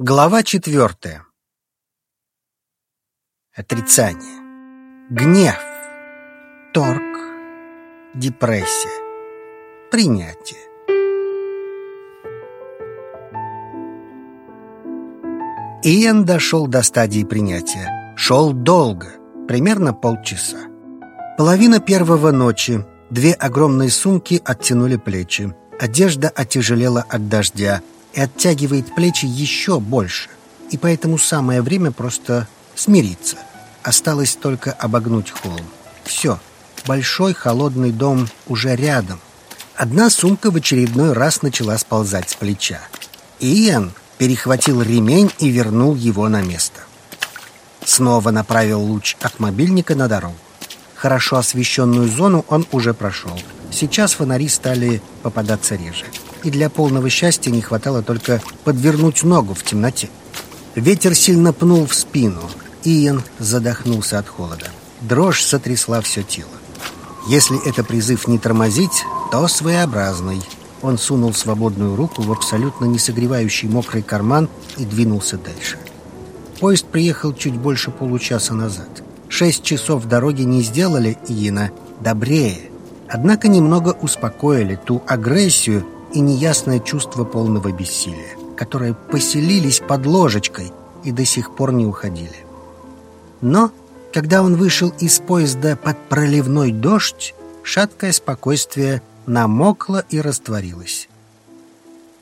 Глава четвертая. Отрицание. Гнев. Торг. Депрессия. Принятие. Иэн дошел до стадии принятия. Шел долго, примерно полчаса. Половина первого ночи. Две огромные сумки оттянули плечи. Одежда отяжелела от дождя и оттягивает плечи еще больше. И поэтому самое время просто смириться. Осталось только обогнуть холм. Все, большой холодный дом уже рядом. Одна сумка в очередной раз начала сползать с плеча. Иэн перехватил ремень и вернул его на место. Снова направил луч от мобильника на дорогу. Хорошо освещенную зону он уже прошел. Сейчас фонари стали попадаться реже и для полного счастья не хватало только подвернуть ногу в темноте. Ветер сильно пнул в спину. Иен задохнулся от холода. Дрожь сотрясла все тело. Если это призыв не тормозить, то своеобразный. Он сунул свободную руку в абсолютно не согревающий мокрый карман и двинулся дальше. Поезд приехал чуть больше получаса назад. Шесть часов дороги не сделали Иена добрее, однако немного успокоили ту агрессию, и неясное чувство полного бессилия, которые поселились под ложечкой и до сих пор не уходили. Но, когда он вышел из поезда под проливной дождь, шаткое спокойствие намокло и растворилось.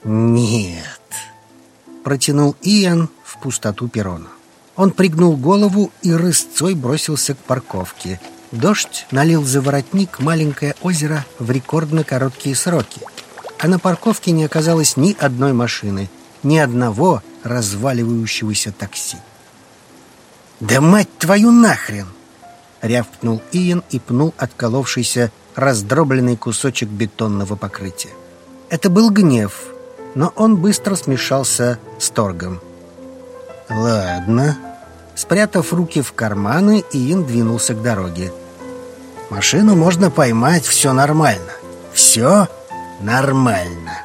«Нет!» — протянул Иоанн в пустоту перрона. Он пригнул голову и рысцой бросился к парковке. Дождь налил за воротник маленькое озеро в рекордно короткие сроки — а на парковке не оказалось ни одной машины, ни одного разваливающегося такси. «Да мать твою нахрен!» — рявкнул Иен и пнул отколовшийся раздробленный кусочек бетонного покрытия. Это был гнев, но он быстро смешался с торгом. «Ладно». Спрятав руки в карманы, Иен двинулся к дороге. «Машину можно поймать, все нормально. Все нормально.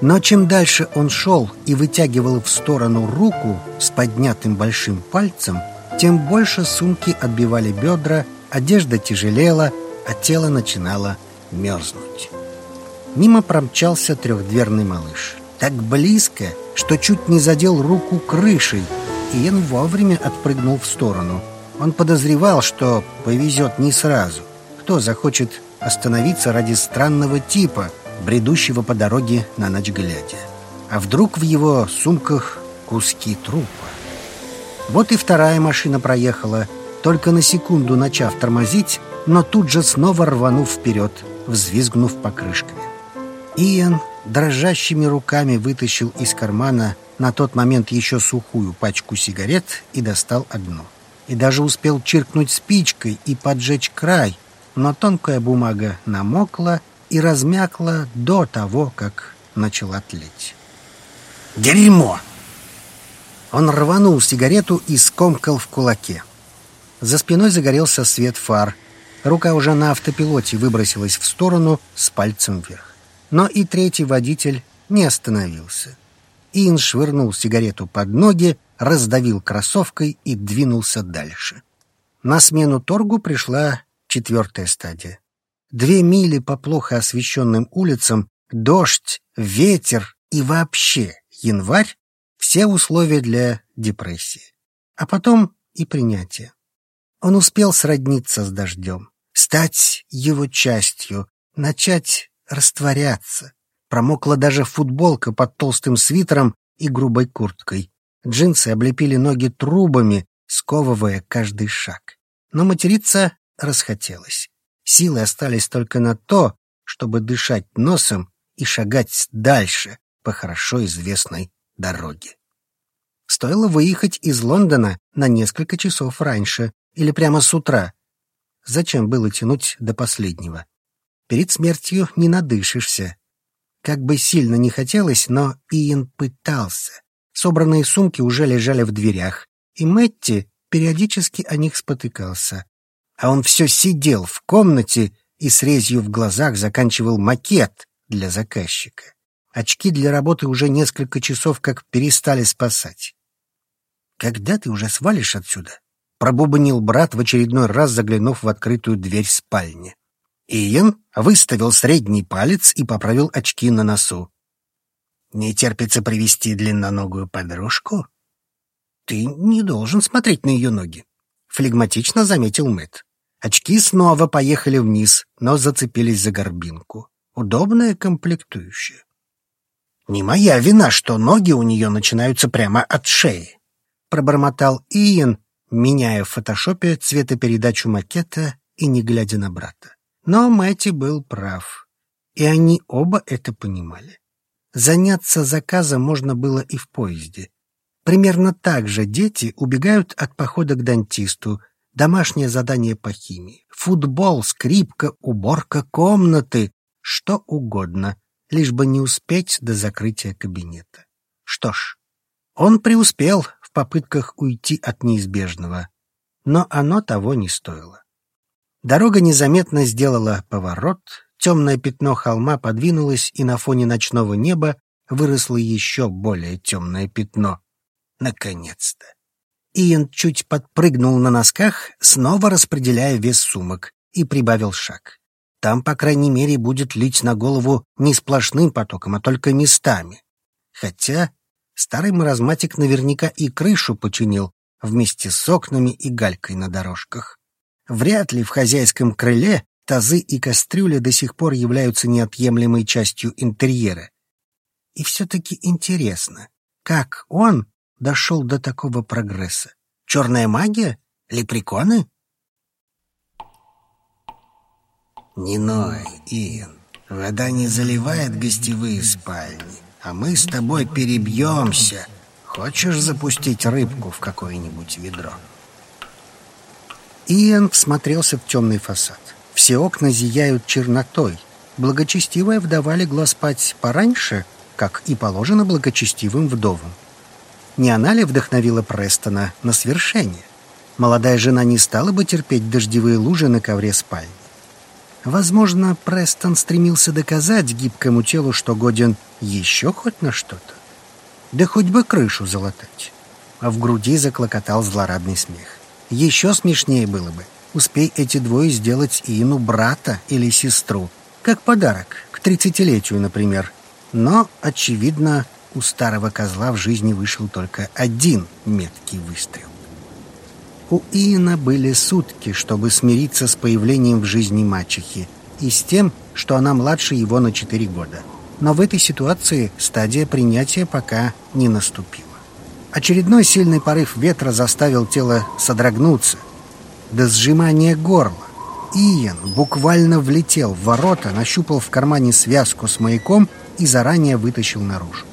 Но чем дальше он шел и вытягивал в сторону руку с поднятым большим пальцем, тем больше сумки отбивали бедра, одежда тяжелела, а тело начинало мерзнуть. Мимо промчался трехдверный малыш. Так близко, что чуть не задел руку крышей, и Иен вовремя отпрыгнул в сторону. Он подозревал, что повезет не сразу. Кто захочет остановиться ради странного типа, бредущего по дороге на ночь глядя. А вдруг в его сумках куски трупа? Вот и вторая машина проехала, только на секунду начав тормозить, но тут же снова рванув вперед, взвизгнув покрышками. Иэн дрожащими руками вытащил из кармана на тот момент еще сухую пачку сигарет и достал одну. И даже успел чиркнуть спичкой и поджечь край, но тонкая бумага намокла и размякла до того, как начала тлеть. «Дерьмо!» Он рванул сигарету и скомкал в кулаке. За спиной загорелся свет фар. Рука уже на автопилоте выбросилась в сторону с пальцем вверх. Но и третий водитель не остановился. Ин швырнул сигарету под ноги, раздавил кроссовкой и двинулся дальше. На смену торгу пришла четвертая стадия. Две мили по плохо освещенным улицам, дождь, ветер и вообще январь — все условия для депрессии. А потом и принятие. Он успел сродниться с дождем, стать его частью, начать растворяться. Промокла даже футболка под толстым свитером и грубой курткой. Джинсы облепили ноги трубами, сковывая каждый шаг. Но материться расхотелось. Силы остались только на то, чтобы дышать носом и шагать дальше по хорошо известной дороге. Стоило выехать из Лондона на несколько часов раньше или прямо с утра. Зачем было тянуть до последнего? Перед смертью не надышишься. Как бы сильно не хотелось, но Иэн пытался. Собранные сумки уже лежали в дверях, и Мэтти периодически о них спотыкался а он все сидел в комнате и с резью в глазах заканчивал макет для заказчика. Очки для работы уже несколько часов как перестали спасать. «Когда ты уже свалишь отсюда?» — пробубнил брат в очередной раз, заглянув в открытую дверь спальни. Иен выставил средний палец и поправил очки на носу. «Не терпится привести длинноногую подружку?» «Ты не должен смотреть на ее ноги», — флегматично заметил Мэтт. Очки снова поехали вниз, но зацепились за горбинку. Удобная комплектующая. «Не моя вина, что ноги у нее начинаются прямо от шеи», — пробормотал Иен, меняя в фотошопе цветопередачу макета и не глядя на брата. Но Мэтти был прав, и они оба это понимали. Заняться заказом можно было и в поезде. Примерно так же дети убегают от похода к дантисту, домашнее задание по химии, футбол, скрипка, уборка комнаты, что угодно, лишь бы не успеть до закрытия кабинета. Что ж, он преуспел в попытках уйти от неизбежного, но оно того не стоило. Дорога незаметно сделала поворот, темное пятно холма подвинулось, и на фоне ночного неба выросло еще более темное пятно. Наконец-то! Иэн чуть подпрыгнул на носках, снова распределяя вес сумок, и прибавил шаг. Там, по крайней мере, будет лить на голову не сплошным потоком, а только местами. Хотя старый маразматик наверняка и крышу починил вместе с окнами и галькой на дорожках. Вряд ли в хозяйском крыле тазы и кастрюли до сих пор являются неотъемлемой частью интерьера. И все-таки интересно, как он дошел до такого прогресса? Черная магия? Лепреконы? Не ной, Иэн. Вода не заливает гостевые спальни, а мы с тобой перебьемся. Хочешь запустить рыбку в какое-нибудь ведро? Иэн всмотрелся в темный фасад. Все окна зияют чернотой. Благочестивая вдова легла спать пораньше, как и положено благочестивым вдовам. Не она ли вдохновила Престона на свершение? Молодая жена не стала бы терпеть дождевые лужи на ковре спальни. Возможно, Престон стремился доказать гибкому телу, что годен еще хоть на что-то. Да хоть бы крышу залатать. А в груди заклокотал злорадный смех. Еще смешнее было бы, успей эти двое сделать Ину брата или сестру, как подарок, к тридцатилетию, например. Но, очевидно, у старого козла в жизни вышел только один меткий выстрел. У Иена были сутки, чтобы смириться с появлением в жизни мачехи и с тем, что она младше его на четыре года. Но в этой ситуации стадия принятия пока не наступила. Очередной сильный порыв ветра заставил тело содрогнуться. До сжимания горла. Иен буквально влетел в ворота, нащупал в кармане связку с маяком и заранее вытащил наружу.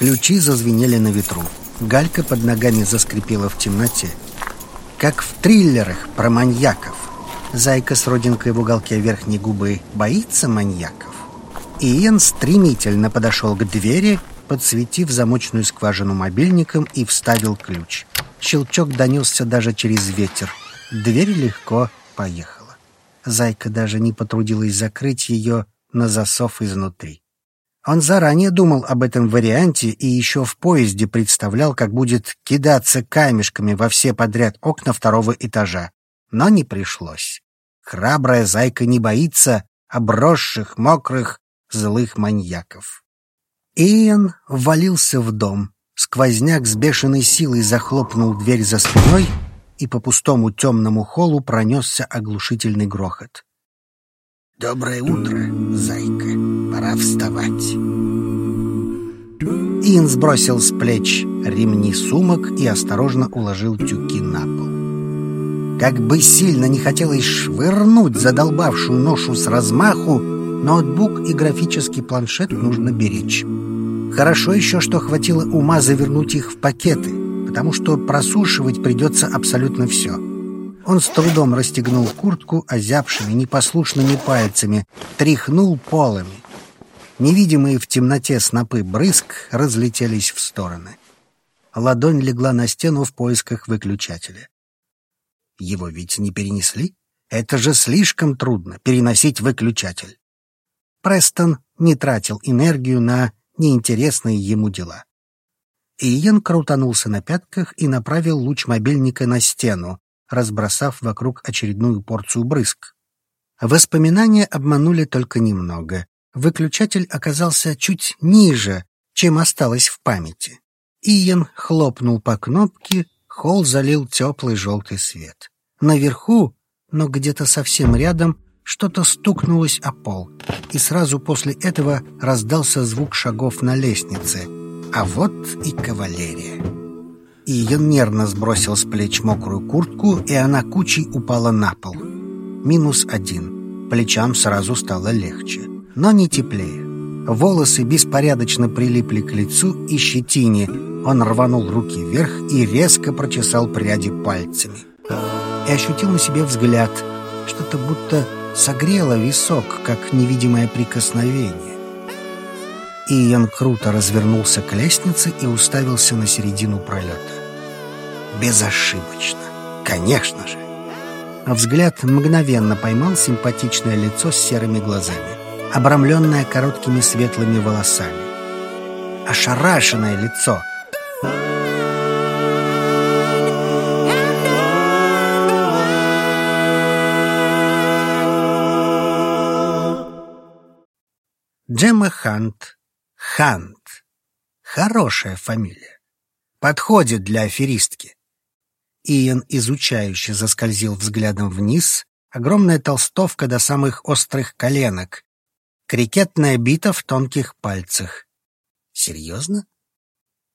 Ключи зазвенели на ветру. Галька под ногами заскрипела в темноте. Как в триллерах про маньяков. Зайка с родинкой в уголке верхней губы боится маньяков. Иен стремительно подошел к двери подсветив замочную скважину мобильником и вставил ключ. Щелчок донесся даже через ветер. Дверь легко поехала. Зайка даже не потрудилась закрыть ее на засов изнутри. Он заранее думал об этом варианте и еще в поезде представлял, как будет кидаться камешками во все подряд окна второго этажа. Но не пришлось. Храбрая зайка не боится обросших, мокрых, злых маньяков. Иэн ввалился в дом. Сквозняк с бешеной силой захлопнул дверь за спиной, и по пустому темному холлу пронесся оглушительный грохот. «Доброе утро, зайка. Пора вставать». Иэн сбросил с плеч ремни сумок и осторожно уложил тюки на пол. Как бы сильно не хотелось швырнуть задолбавшую ношу с размаху, Ноутбук и графический планшет нужно беречь. Хорошо еще, что хватило ума завернуть их в пакеты, потому что просушивать придется абсолютно все. Он с трудом расстегнул куртку озябшими, непослушными пальцами, тряхнул полами. Невидимые в темноте снопы брызг разлетелись в стороны. Ладонь легла на стену в поисках выключателя. Его ведь не перенесли? Это же слишком трудно — переносить выключатель. Престон не тратил энергию на неинтересные ему дела. Иен крутанулся на пятках и направил луч мобильника на стену, разбросав вокруг очередную порцию брызг. Воспоминания обманули только немного. Выключатель оказался чуть ниже, чем осталось в памяти. Иен хлопнул по кнопке, холл залил теплый желтый свет. Наверху, но где-то совсем рядом, что-то стукнулось о пол, и сразу после этого раздался звук шагов на лестнице. А вот и кавалерия. Иен нервно сбросил с плеч мокрую куртку, и она кучей упала на пол. Минус один. Плечам сразу стало легче, но не теплее. Волосы беспорядочно прилипли к лицу и щетине. Он рванул руки вверх и резко прочесал пряди пальцами. И ощутил на себе взгляд. Что-то будто согрело висок, как невидимое прикосновение. Иэн круто развернулся к лестнице и уставился на середину пролета. Безошибочно. Конечно же. А взгляд мгновенно поймал симпатичное лицо с серыми глазами, обрамленное короткими светлыми волосами. Ошарашенное лицо. Джемма Хант. Хант. Хорошая фамилия. Подходит для аферистки. Иэн изучающе заскользил взглядом вниз. Огромная толстовка до самых острых коленок. Крикетная бита в тонких пальцах. Серьезно?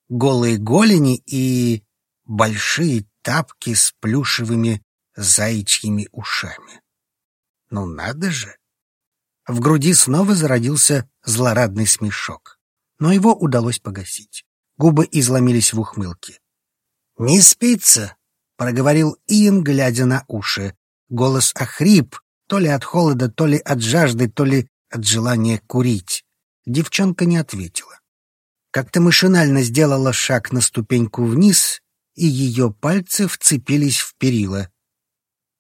Голые голени и большие тапки с плюшевыми заячьими ушами. Ну надо же! В груди снова зародился злорадный смешок. Но его удалось погасить. Губы изломились в ухмылке. «Не спится?» — проговорил Иэн, глядя на уши. Голос охрип, то ли от холода, то ли от жажды, то ли от желания курить. Девчонка не ответила. Как-то машинально сделала шаг на ступеньку вниз, и ее пальцы вцепились в перила.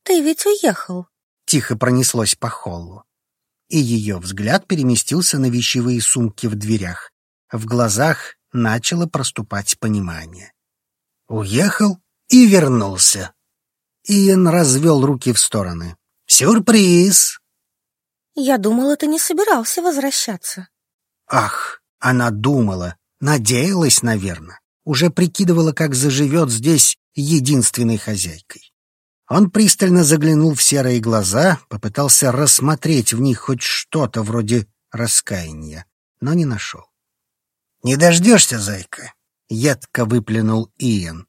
«Ты ведь уехал?» — тихо пронеслось по холлу и ее взгляд переместился на вещевые сумки в дверях. В глазах начало проступать понимание. Уехал и вернулся. Иэн развел руки в стороны. «Сюрприз!» «Я думала, ты не собирался возвращаться». Ах, она думала, надеялась, наверное. Уже прикидывала, как заживет здесь единственной хозяйкой. Он пристально заглянул в серые глаза, попытался рассмотреть в них хоть что-то вроде раскаяния, но не нашел. «Не дождешься, зайка?» — едко выплюнул Иэн.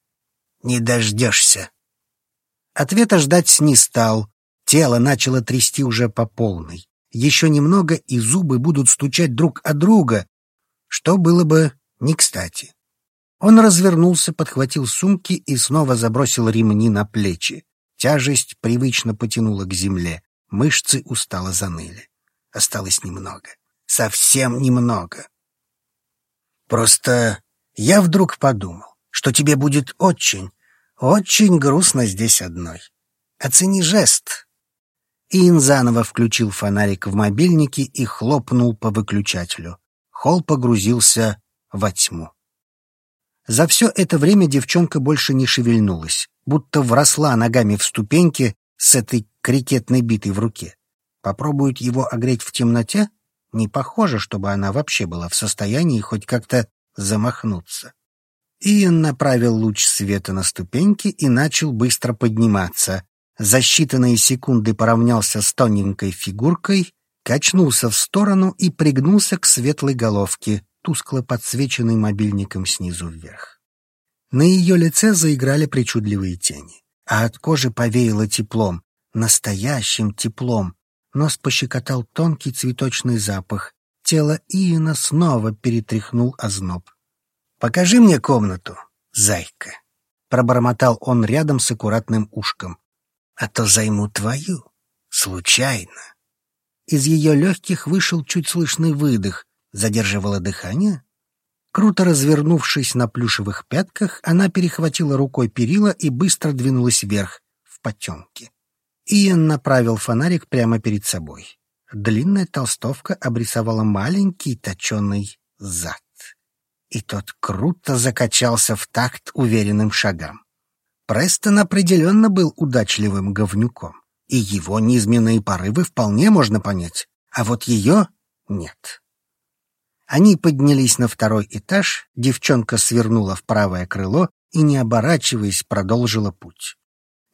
«Не дождешься». Ответа ждать не стал. Тело начало трясти уже по полной. Еще немного, и зубы будут стучать друг о друга, что было бы не кстати. Он развернулся, подхватил сумки и снова забросил ремни на плечи. Тяжесть привычно потянула к земле, мышцы устало заныли. Осталось немного. Совсем немного. Просто я вдруг подумал, что тебе будет очень, очень грустно здесь одной. Оцени жест. Ин заново включил фонарик в мобильнике и хлопнул по выключателю. Холл погрузился во тьму. За все это время девчонка больше не шевельнулась будто вросла ногами в ступеньки с этой крикетной битой в руке. Попробует его огреть в темноте? Не похоже, чтобы она вообще была в состоянии хоть как-то замахнуться. Иэн направил луч света на ступеньки и начал быстро подниматься. За считанные секунды поравнялся с тоненькой фигуркой, качнулся в сторону и пригнулся к светлой головке, тускло подсвеченной мобильником снизу вверх. На ее лице заиграли причудливые тени, а от кожи повеяло теплом, настоящим теплом. Нос пощекотал тонкий цветочный запах. Тело Иена снова перетряхнул озноб. «Покажи мне комнату, зайка», — пробормотал он рядом с аккуратным ушком. «А то займу твою. Случайно». Из ее легких вышел чуть слышный выдох. Задерживало дыхание? Круто развернувшись на плюшевых пятках, она перехватила рукой перила и быстро двинулась вверх, в потемки. Иэн направил фонарик прямо перед собой. длинная толстовка обрисовала маленький точеный зад. И тот круто закачался в такт уверенным шагам. Престон определенно был удачливым говнюком, и его низменные порывы вполне можно понять, а вот ее нет. Они поднялись на второй этаж, девчонка свернула в правое крыло и, не оборачиваясь, продолжила путь.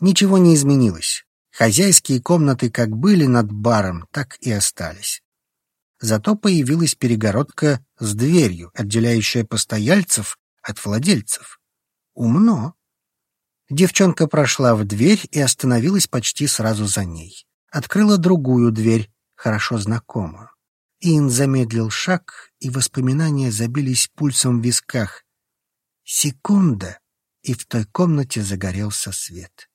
Ничего не изменилось. Хозяйские комнаты как были над баром, так и остались. Зато появилась перегородка с дверью, отделяющая постояльцев от владельцев. Умно. Девчонка прошла в дверь и остановилась почти сразу за ней. Открыла другую дверь, хорошо знакомую. Иэн замедлил шаг, и воспоминания забились пульсом в висках. Секунда, и в той комнате загорелся свет.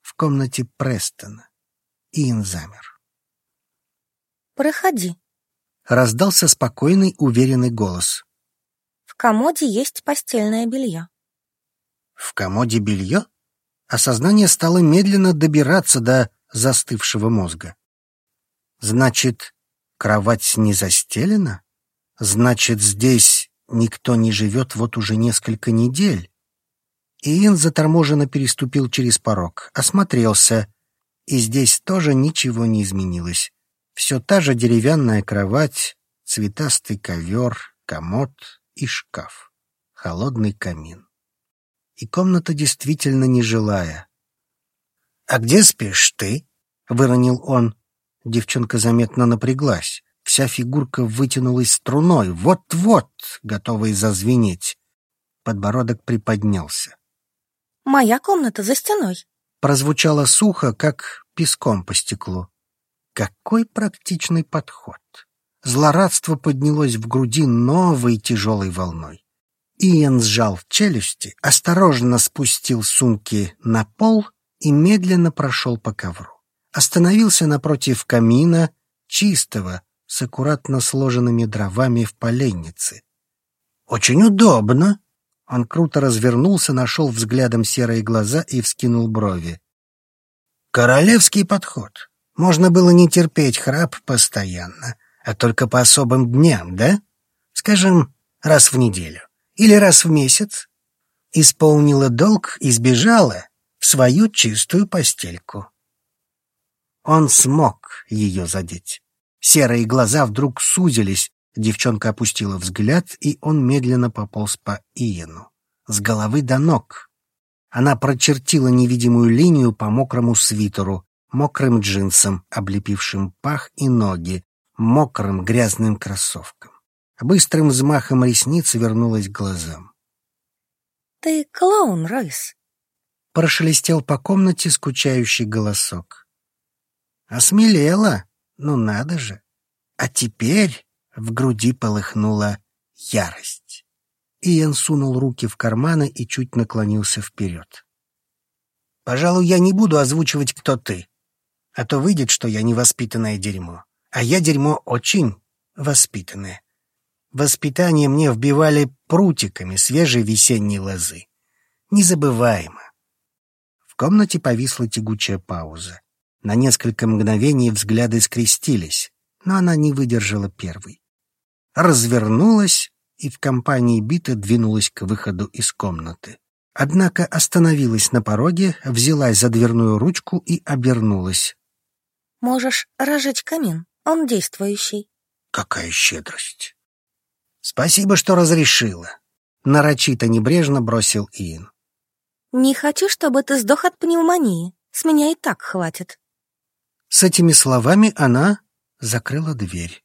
В комнате Престона. Иэн замер. «Проходи», — раздался спокойный, уверенный голос. «В комоде есть постельное белье». В комоде белье? Осознание стало медленно добираться до застывшего мозга. Значит, Кровать не застелена? Значит, здесь никто не живет вот уже несколько недель. Иэн заторможенно переступил через порог, осмотрелся, и здесь тоже ничего не изменилось. Все та же деревянная кровать, цветастый ковер, комод и шкаф, холодный камин. И комната действительно нежилая. «А где спишь ты?» — выронил он. Девчонка заметно напряглась. Вся фигурка вытянулась струной, вот-вот, готовая зазвенеть. Подбородок приподнялся. «Моя комната за стеной», — прозвучало сухо, как песком по стеклу. Какой практичный подход! Злорадство поднялось в груди новой тяжелой волной. Иэн сжал челюсти, осторожно спустил сумки на пол и медленно прошел по ковру остановился напротив камина, чистого, с аккуратно сложенными дровами в поленнице. «Очень удобно!» Он круто развернулся, нашел взглядом серые глаза и вскинул брови. «Королевский подход. Можно было не терпеть храп постоянно, а только по особым дням, да? Скажем, раз в неделю или раз в месяц. Исполнила долг и сбежала в свою чистую постельку. Он смог ее задеть. Серые глаза вдруг сузились, девчонка опустила взгляд, и он медленно пополз по Иену. С головы до ног. Она прочертила невидимую линию по мокрому свитеру, мокрым джинсам, облепившим пах и ноги, мокрым грязным кроссовкам. Быстрым взмахом ресниц вернулась к глазам. «Ты клоун, Ройс!» Прошелестел по комнате скучающий голосок. Осмелела, ну надо же. А теперь в груди полыхнула ярость. Иэн сунул руки в карманы и чуть наклонился вперед. «Пожалуй, я не буду озвучивать, кто ты. А то выйдет, что я невоспитанное дерьмо. А я дерьмо очень воспитанное. Воспитание мне вбивали прутиками свежей весенней лозы. Незабываемо». В комнате повисла тягучая пауза. На несколько мгновений взгляды скрестились, но она не выдержала первой. Развернулась и в компании Бита двинулась к выходу из комнаты. Однако остановилась на пороге, взялась за дверную ручку и обернулась. «Можешь разжечь камин, он действующий». «Какая щедрость!» «Спасибо, что разрешила», — нарочито небрежно бросил Иэн. «Не хочу, чтобы ты сдох от пневмонии. С меня и так хватит». С этими словами она закрыла дверь.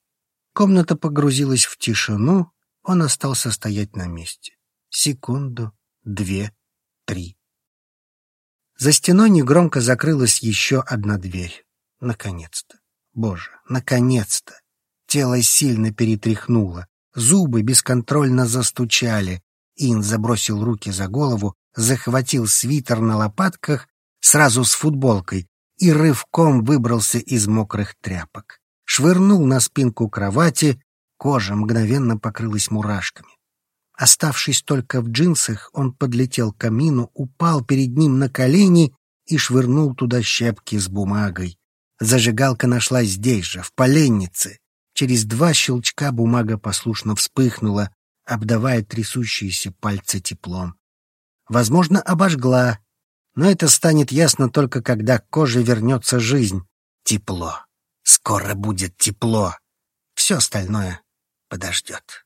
Комната погрузилась в тишину, он остался стоять на месте. Секунду, две, три. За стеной негромко закрылась еще одна дверь. Наконец-то. Боже, наконец-то. Тело сильно перетряхнуло. Зубы бесконтрольно застучали. Ин забросил руки за голову, захватил свитер на лопатках, сразу с футболкой, и рывком выбрался из мокрых тряпок. Швырнул на спинку кровати, кожа мгновенно покрылась мурашками. Оставшись только в джинсах, он подлетел к камину, упал перед ним на колени и швырнул туда щепки с бумагой. Зажигалка нашлась здесь же, в поленнице. Через два щелчка бумага послушно вспыхнула, обдавая трясущиеся пальцы теплом. Возможно, обожгла, но это станет ясно только когда к коже вернется жизнь. Тепло. Скоро будет тепло. Все остальное подождет.